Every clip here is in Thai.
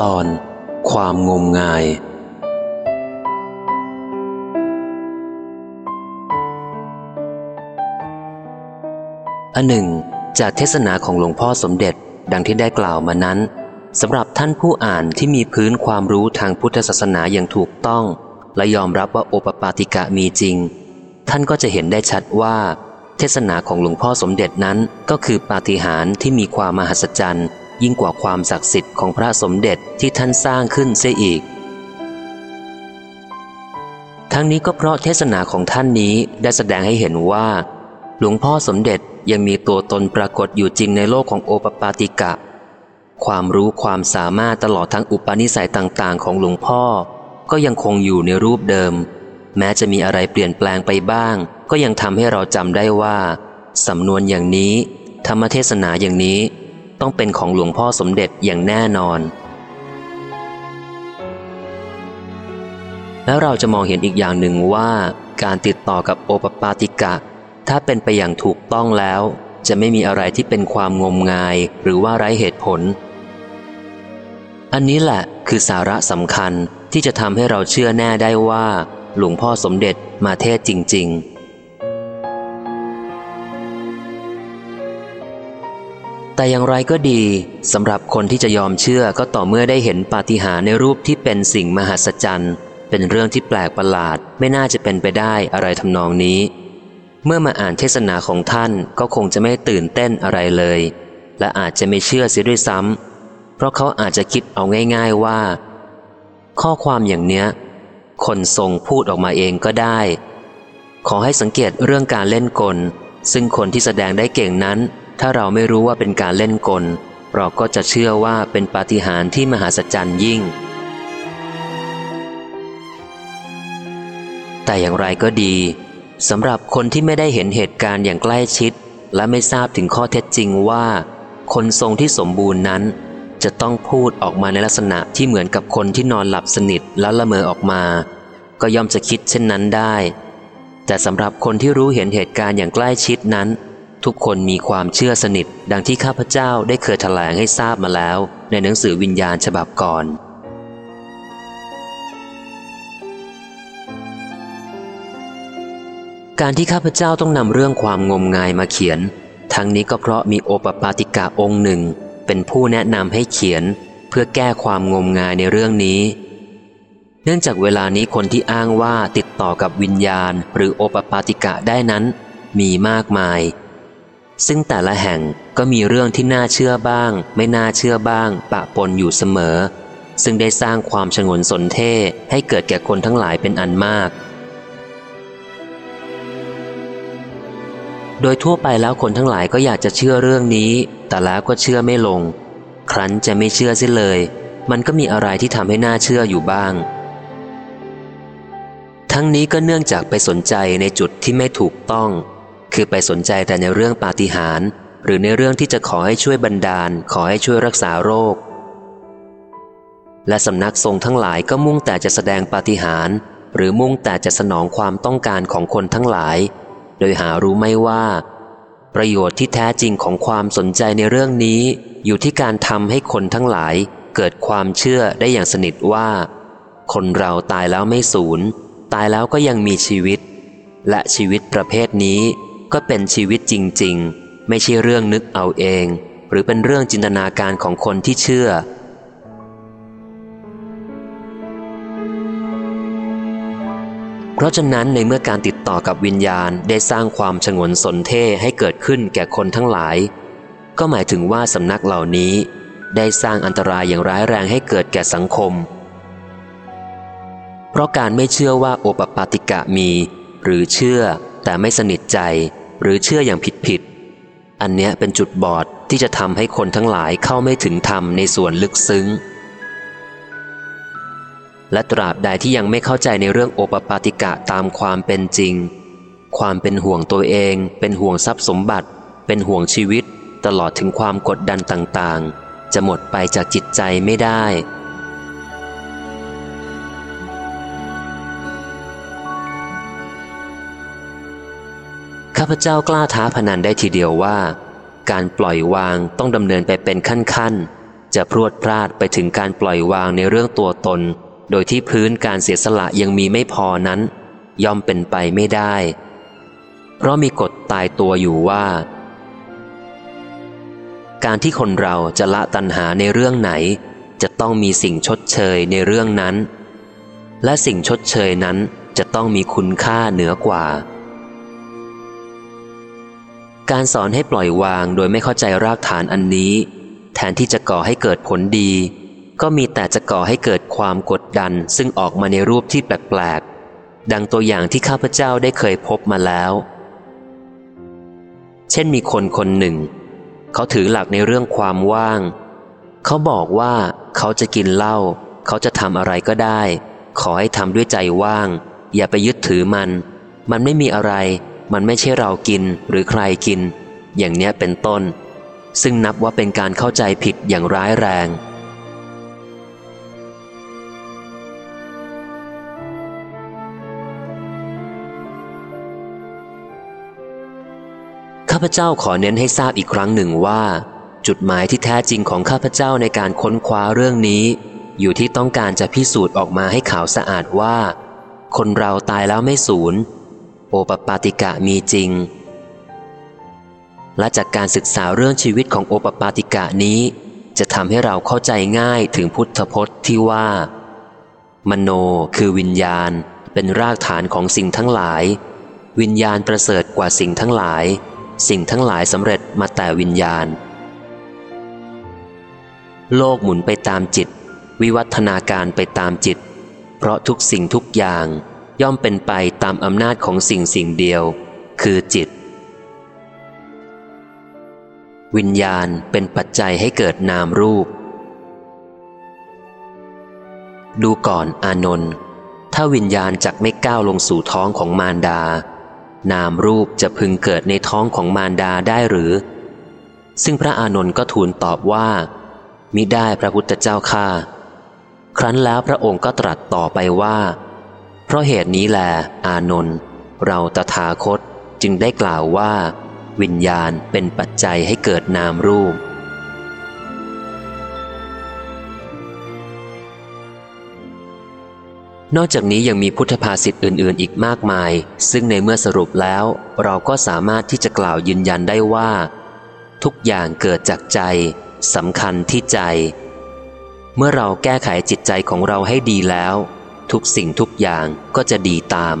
ตอน ความงมงาย อันหนึ่ง จากเทศนาของหลวงพ่อสมเด็จดังที่ได้กล่าวมานั้นสำหรับท่านผู้อ่านที่มีพื้นความรู้ทางพุทธศาสนาอย่างถูกต้อง และยอมรับว่าโอปปาติกะมีจริง ท่านก็จะเห็นได้ชัดว่า เทศนาของหลวงพ่อสมเด็จนั้นก็คือปาฏิหาริย์ที่มีความมหัศจรรย์ ยิ่งกว่าความศักดิ์สิทธิ์ของพระสมเด็จที่ท่านสร้างขึ้นเสียอีก ทั้งนี้ก็เพราะเทศนาของท่านนี้ได้แสดงให้เห็นว่า หลวงพ่อสมเด็จยังมีตัวตนปรากฏอยู่จริงในโลกของโอปปาติกะ ความรู้ความสามารถตลอดทั้งอุปนิสัยต่างๆ ของหลวงพ่อ ก็ยังคงอยู่ในรูปเดิม แม้จะมีอะไรเปลี่ยนแปลงไปบ้าง ก็ยังทำให้เราจำได้ว่าสำนวนอย่างนี้ ธรรมเทศนาอย่างนี้ ต้องเป็นของหลวงพ่อสมเด็จอย่างแน่นอน แล้วเราจะมองเห็นอีกอย่างหนึ่งว่าการติดต่อกับโอปปาติกะ ถ้าเป็นไปอย่างถูกต้องแล้ว จะไม่มีอะไรที่เป็นความงมงายหรือว่าไร้เหตุผล อันนี้แหละคือสาระสำคัญที่จะทำให้เราเชื่อแน่ได้ว่า หลวงพ่อสมเด็จมาเทศจริง ๆ แต่อย่างไรก็ดีสำหรับคนที่จะยอมเชื่อก็ต่อเมื่อได้เห็นปาฏิหาริย์ในรูปที่เป็นสิ่งมหัศจรรย์ เป็นเรื่องที่แปลกประหลาด ไม่น่าจะเป็นไปได้อะไรทำนองนี้ เมื่อมาอ่านเทศนาของท่านก็คงจะไม่ตื่นเต้นอะไรเลย และอาจจะไม่เชื่อเสียด้วยซ้ำเพราะเขาอาจจะคิดเอาง่าย ๆว่า ข้อความอย่างเนี้ย คนทรงพูดออกมาเองก็ได้ ขอให้สังเกตเรื่องการเล่นกล ซึ่งคนที่แสดงได้เก่งนั้น ถ้าเราไม่รู้ว่าเป็นการเล่นกล เราก็จะเชื่อว่าเป็นปาฏิหาริย์ที่มหาศจรรย์ยิ่ง แต่อย่างไรก็ดีสำหรับคนที่ไม่ได้เห็นเหตุการณ์อย่างใกล้ชิด และไม่ทราบถึงข้อเท็จจริงว่า คนทรงที่สมบูรณ์นั้น จะต้องพูดออกมาในลักษณะที่เหมือนกับคนที่นอนหลับสนิทแล้วละเมอออกมา ก็ย่อมจะคิดเช่นนั้นได้ แต่สำหรับคนที่รู้เห็นเหตุการณ์อย่างใกล้ชิดนั้น ทุกคนมีความเชื่อสนิท ดังที่ข้าพเจ้าได้เคยแถลงให้ทราบมาแล้ว ในหนังสือวิญญาณฉบับก่อน การที่ข้าพเจ้าต้องนำเรื่องความงมงายมาเขียน ทั้งนี้ก็เพราะมีโอปปาติกาองค์หนึ่ง เป็นผู้แนะนำให้เขียน เพื่อแก้ความงมงายในเรื่องนี้ เนื่องจากเวลานี้คนที่อ้างว่าติดต่อกับวิญญาณ หรือโอปปาติกะได้นั้น มีมากมาย ซึ่งแต่ละแห่งก็มีเรื่องที่น่าเชื่อบ้าง ไม่น่าเชื่อบ้าง ปะปนอยู่เสมอ ซึ่งได้สร้างความชงนสนเท่ให้เกิดแก่คนทั้งหลายเป็นอันมาก โดยทั่วไปแล้วคนทั้งหลายก็อยากจะเชื่อเรื่องนี้ แต่แล้วก็เชื่อไม่ลง ครั้นจะไม่เชื่อสิเลย มันก็มีอะไรที่ทำให้น่าเชื่ออยู่บ้าง ทั้งนี้ก็เนื่องจากไปสนใจในจุดที่ไม่ถูกต้อง คือไปสนใจแต่ในเรื่องปาฏิหาริย์หรือในเรื่องที่จะขอให้ช่วยบันดาล ขอให้ช่วยรักษาโรค และสำนักทรงทั้งหลายก็มุ่งแต่จะแสดงปาฏิหาริย์หรือมุ่งแต่จะสนองความต้องการของคนทั้งหลาย โดยหารู้ไม่ว่า ประโยชน์ที่แท้จริงของความสนใจในเรื่องนี้ อยู่ที่การทำให้คนทั้งหลาย เกิดความเชื่อได้อย่างสนิทว่า คนเราตายแล้วไม่สูญตายแล้วก็ยังมีชีวิต และชีวิตประเภทนี้ ก็เป็นชีวิตจริง ๆ ไม่ใช่เรื่องนึกเอาเอง หรือเป็นเรื่องจินตนาการของคนที่เชื่อ เพราะฉะนั้นในเมื่อการติดต่อกับวิญญาณได้สร้างความฉงนสนเท่ให้เกิดขึ้นแก่คนทั้งหลาย ก็หมายถึงว่าสำนักเหล่านี้ ได้สร้างอันตรายอย่างร้ายแรงให้เกิดแก่สังคม เพราะการไม่เชื่อว่าโอปปาติกะมี หรือเชื่อ แต่ไม่สนิทใจหรือเชื่ออย่างผิดผิดๆอันเนี้ยเป็นจุดบอดที่จะทำให้คนทั้งหลายเข้าไม่ถึงธรรมในส่วนลึกซึ้ง และตราบใดที่ยังไม่เข้าใจในเรื่องโอปปาติกะตามความเป็นจริง ความเป็นห่วงตัวเอง เป็นห่วงทรัพย์สมบัติ เป็นห่วงชีวิต ตลอดถึงความกดดันต่างๆ จะหมดไปจากจิตใจไม่ได้ ข้าพเจ้ากล้าท้าพนันได้ทีเดียวว่า การปล่อยวางต้องดำเนินไปเป็นขั้นๆ จะพรวดพลาดไปถึงการปล่อยวางในเรื่องตัวตน โดยที่พื้นการเสียสละยังมีไม่พอนั้น ย่อมเป็นไปไม่ได้ เพราะมีกฎตายตัวอยู่ว่า การที่คนเราจะละตัณหาในเรื่องไหน จะต้องมีสิ่งชดเชยในเรื่องนั้น และสิ่งชดเชยนั้นจะต้องมีคุณค่าเหนือกว่า การสอนให้ปล่อยวางโดยไม่เข้าใจรากฐานอันนี้ แทนที่จะก่อให้เกิดผลดี ก็มีแต่จะก่อให้เกิดความกดดัน ซึ่งออกมาในรูปที่แปลกๆ ดังตัวอย่างที่ข้าพเจ้าได้เคยพบมาแล้ว เช่นมีคนคนหนึ่ง เขาถือหลักในเรื่องความว่าง เขาบอกว่าเขาจะกินเหล้าเขาจะทำอะไรก็ได้ ขอให้ทำด้วยใจว่าง อย่าไปยึดถือมัน มันไม่มีอะไร มันไม่ใช่เรากินหรือใครกิน อย่างเนี้ยเป็นต้น ซึ่งนับว่าเป็นการเข้าใจผิดอย่างร้ายแรง ข้าพเจ้าขอเน้นให้ทราบอีกครั้งหนึ่งว่า จุดหมายที่แท้จริงของข้าพเจ้าในการค้นคว้าเรื่องนี้ อยู่ที่ต้องการจะพิสูจน์ออกมาให้ข่าวสะอาดว่า คนเราตายแล้วไม่สูญ โอปปาติกะมีจริง และจากการศึกษาเรื่องชีวิตของโอปปาติกะนี้ จะทำให้เราเข้าใจง่ายถึงพุทธพจน์ที่ว่า มโนคือวิญญาณเป็นรากฐานของสิ่งทั้งหลาย วิญญาณประเสริฐกว่าสิ่งทั้งหลาย สิ่งทั้งหลายสำเร็จมาแต่วิญญาณ โลกหมุนไปตามจิต วิวัฒนาการไปตามจิต เพราะทุกสิ่งทุกอย่างย่อมเป็นไปามอำนาจของสิ่งสิ่งเดียว คือจิต วิญญาณเป็นปัจจัยให้เกิดนามรูป ดูก่อนอานนท์ถ้าวิญญาณจักไม่ก้าวลงสู่ท้องของมารดา นามรูปจะพึงเกิดในท้องของมารดาได้หรือ ซึ่งพระอานนท์ก็ทูลตอบว่า มิได้พระพุทธเจ้าข้าครั้นแล้วพระองค์ก็ตรัสต่อไปว่า เพราะเหตุนี้แล อานนท์เราตถาคตจึงได้กล่าวว่า วิญญาณเป็นปัจจัยให้เกิดนามรูป นอกจากนี้ยังมีพุทธภาษิตอื่น ๆ อีกมากมาย ซึ่งในเมื่อสรุปแล้ว เราก็สามารถที่จะกล่าวยืนยันได้ว่า ทุกอย่างเกิดจากใจสำคัญที่ใจ เมื่อเราแก้ไขจิตใจของเราให้ดีแล้ว ทุกสิ่งทุกอย่างก็จะดีตาม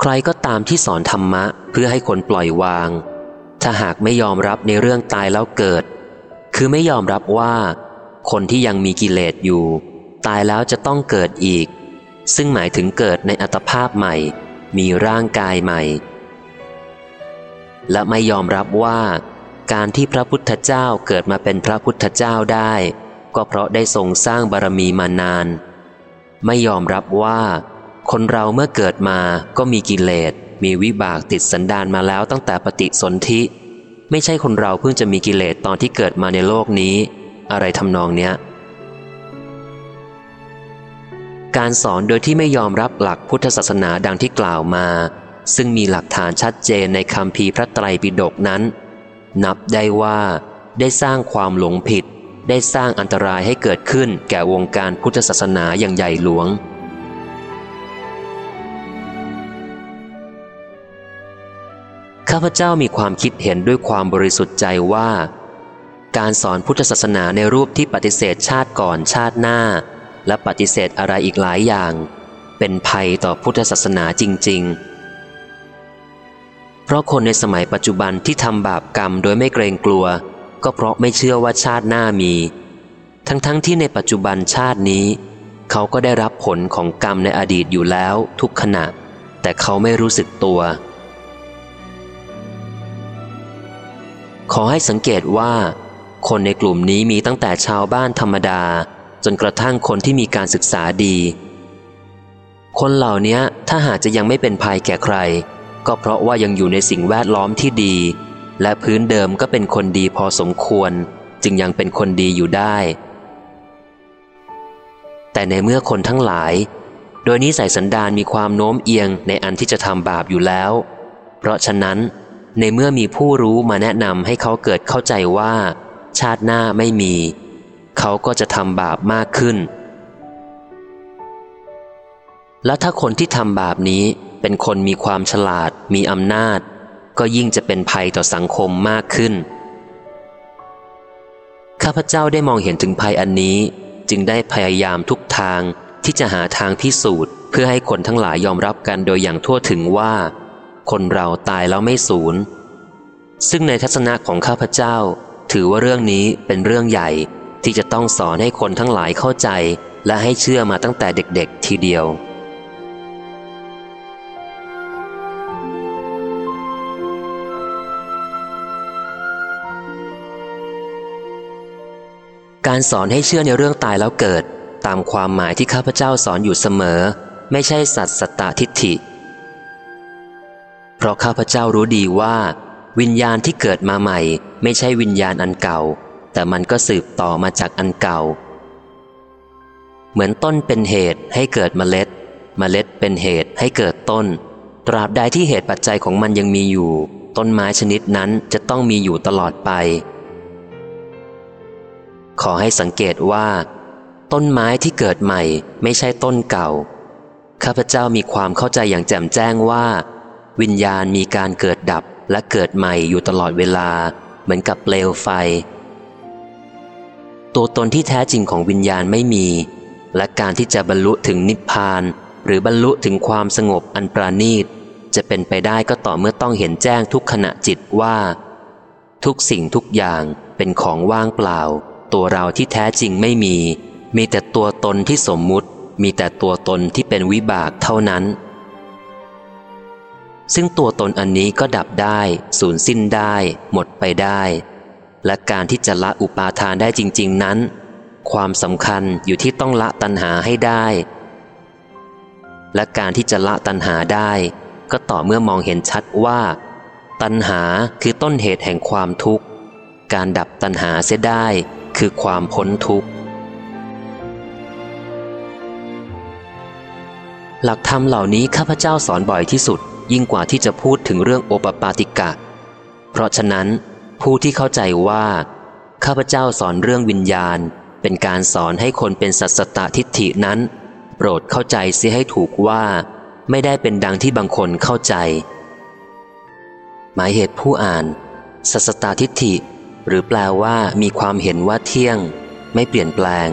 ใครก็ตามที่สอนธรรมะเพื่อให้คนปล่อยวาง ถ้าหากไม่ยอมรับในเรื่องตายแล้วเกิด คือไม่ยอมรับว่า คนที่ยังมีกิเลสอยู่ ตายแล้วจะต้องเกิดอีก ซึ่งหมายถึงเกิดในอัตภาพใหม่ มีร่างกายใหม่ และไม่ยอมรับว่า การที่พระพุทธเจ้าเกิดมาเป็นพระพุทธเจ้าได้ ก็เพราะได้ทรงสร้างบารมีมานาน ไม่ยอมรับว่า คนเราเมื่อเกิดมาก็มีกิเลสมีวิบากติดสันดานมาแล้วตั้งแต่ปฏิสนธิ ไม่ใช่คนเราเพิ่งจะมีกิเลสตอนที่เกิดมาในโลกนี้ อะไรทำนองเนี้ยการสอนโดยที่ไม่ยอมรับหลักพุทธศาสนาดังที่กล่าวมา ซึ่งมีหลักฐานชัดเจนในคำพีพระไตรปิฎกนั้น นับได้ว่าได้สร้างความหลงผิด ได้สร้างอันตรายให้เกิดขึ้นแก่วงการพุทธศาสนาอย่างใหญ่หลวง ข้าพเจ้ามีความคิดเห็นด้วยความบริสุทธิ์ใจว่า การสอนพุทธศาสนาในรูปที่ปฏิเสธชาติก่อนชาติหน้า และปฏิเสธอะไรอีกหลายอย่าง เป็นภัยต่อพุทธศาสนาจริง ๆ ราะคนในสมัยปัจจุบันที่ทำบาปกรรมโดยไม่เกรงกลัว ก็เพราะไม่เชื่อว่าชาติหน้ามี ทั้งๆทที่ในปัจจุบันชาตินี้ เขาก็ได้รับผลของกรรมในอดีตอยู่แล้วทุกขณะ แต่เขาไม่รู้สึกตัว ขอให้สังเกตว่า คนในกลุ่มนี้มีตั้งแต่ชาวบ้านธรรมดา จนกระทั่งคนที่มีการศึกษาดี คนเหล่านี้ถ้าหากจะยังไม่เป็นภัยแก่ใคร ก็เพราะว่ายังอยู่ในสิ่งแวดล้อมที่ดี และพื้นเดิมก็เป็นคนดีพอสมควร จึงยังเป็นคนดีอยู่ได้ แต่ในเมื่อคนทั้งหลาย โดยนิสัยสันดานมีความโน้มเอียงในอันที่จะทำบาปอยู่แล้ว เพราะฉะนั้น ในเมื่อมีผู้รู้มาแนะนำให้เขาเกิดเข้าใจว่า ชาติหน้าไม่มี เขาก็จะทำบาปมากขึ้นและถ้าคนที่ทำบาปนี้ เป็นคนมีความฉลาด มีอำนาจ ก็ยิ่งจะเป็นภัยต่อสังคมมากขึ้น ข้าพเจ้าได้มองเห็นถึงภัยอันนี้ จึงได้พยายามทุกทางที่จะหาทางพิสูจน์ เพื่อให้คนทั้งหลายยอมรับกันโดยอย่างทั่วถึงว่า คนเราตายแล้วไม่สูญ ซึ่งในทัศนะของข้าพเจ้า ถือว่าเรื่องนี้เป็นเรื่องใหญ่ที่จะต้องสอนให้คนทั้งหลายเข้าใจ และให้เชื่อมาตั้งแต่เด็กๆ ทีเดียว การสอนให้เชื่อในเรื่องตายแล้วเกิด ตามความหมายที่ข้าพเจ้าสอนอยู่เสมอ ไม่ใช่สัตสตตทิฏฐิ เพราะข้าพเจ้ารู้ดีว่า วิญญาณที่เกิดมาใหม่ ไม่ใช่วิญญาณอันเก่า แต่มันก็สืบต่อมาจากอันเก่า เหมือนต้นเป็นเหตุให้เกิดเมล็ด เมล็ดเป็นเหตุให้เกิดต้น ตราบใดที่เหตุปัจจัยของมันยังมีอยู่ ต้นไม้ชนิดนั้นจะต้องมีอยู่ตลอดไป ขอให้สังเกตว่า ต้นไม้ที่เกิดใหม่ไม่ใช่ต้นเก่า ข้าพเจ้ามีความเข้าใจอย่างแจ่มแจ้งว่า วิญญาณมีการเกิดดับและเกิดใหม่อยู่ตลอดเวลา เหมือนกับเปลวไฟ ตัวตนที่แท้จริงของวิญญาณไม่มี และการที่จะบรรลุถึงนิพพาน หรือบรรลุถึงความสงบอันปราณีต จะเป็นไปได้ก็ต่อเมื่อต้องเห็นแจ้งทุกขณะจิตว่า ทุกสิ่งทุกอย่างเป็นของว่างเปล่า ตัวเราที่แท้จริงไม่มี มีแต่ตัวตนที่สมมุติ มีแต่ตัวตนที่เป็นวิบากเท่านั้น ซึ่งตัวตนอันนี้ก็ดับได้ สูญสิ้นได้ หมดไปได้ และการที่จะละอุปาทานได้จริง ๆ นั้น ความสำคัญอยู่ที่ต้องละตัณหาให้ได้ และการที่จะละตัณหาได้ ก็ต่อเมื่อมองเห็นชัดว่า ตัณหาคือต้นเหตุแห่งความทุกข์การดับตัณหาเสียได้ คือความพ้นทุกข์ หลักธรรมเหล่านี้ข้าพเจ้าสอนบ่อยที่สุด ยิ่งกว่าที่จะพูดถึงเรื่องโอปปาติกะ เพราะฉะนั้น ผู้ที่เข้าใจว่า ข้าพเจ้าสอนเรื่องวิญญาณ เป็นการสอนให้คนเป็นสัตสตทิฏฐินั้น โปรดเข้าใจเสียให้ถูกว่า ไม่ได้เป็นดังที่บางคนเข้าใจ หมายเหตุผู้อ่านสัตสตทิฏฐิ หรือแปลว่ามีความเห็นว่าเที่ยง ไม่เปลี่ยนแปลง